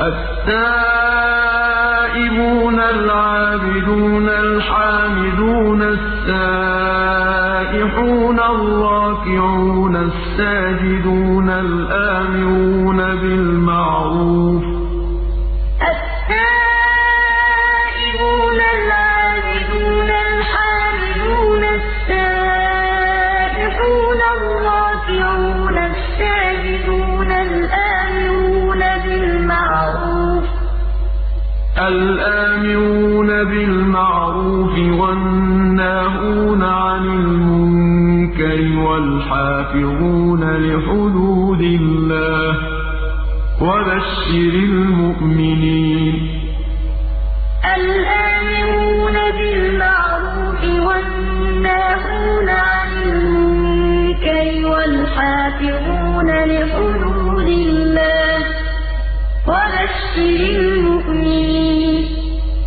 التَّائِبُونَ الْعَابِدُونَ الْحَامِدُونَ السَّائِحُونَ الرَّاكِعُونَ السَّاجِدُونَ الْآمِرُونَ بِالْمَعْرُوفِ وَالنَّاهُونَ عَنِ الْمُنكَرِ وَالْحَافِظُونَ لِحُدُودِ اللَّهِ ۗ وَبَشِّرِ الْمُؤْمِنِينَ. الْآمِرُونَ بِالْمَعْرُوفِ وَالنَّاهُونَ عَنِ الْمُنكَرِ وَالْحَافِظُونَ لِحُدُودِ اللَّهِ ۗ وَبَشِّرِ الْمُؤْمِنِينَ